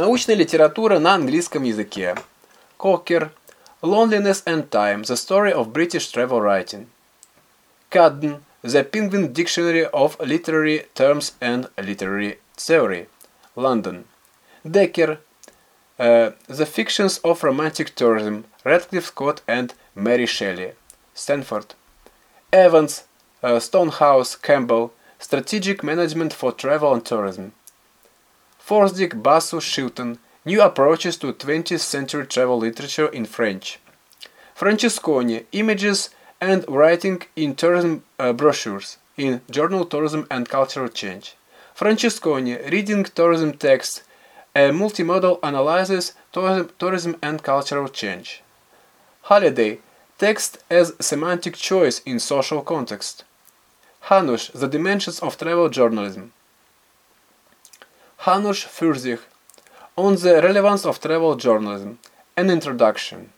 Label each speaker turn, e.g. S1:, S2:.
S1: Научная литература на английском языке. Кокер. Loneliness and Time. The Story of British Travel Writing. Cudden. The Penguin Dictionary of Literary Terms and Literary Theory. London. Decker. Uh, the Fictions of Romantic Tourism. Radcliffe Scott and Mary Shelley. Stanford. Evans. Uh, Stonehouse. Campbell. Strategic Management for Travel and Tourism. Forsdick, Basu, Shilton. New Approaches to 20th Century Travel Literature in French. Francesconi, Images and Writing in Tourism uh, Brochures in Journal Tourism and Cultural Change. Francesconi, Reading Tourism Texts, a multimodal analysis, tourism, tourism and cultural change. Halliday, text as semantic choice in social context. Hanusch, The Dimensions of Travel Journalism. Hanusch Fürsich, On the Relevance of Travel Journalism, An Introduction.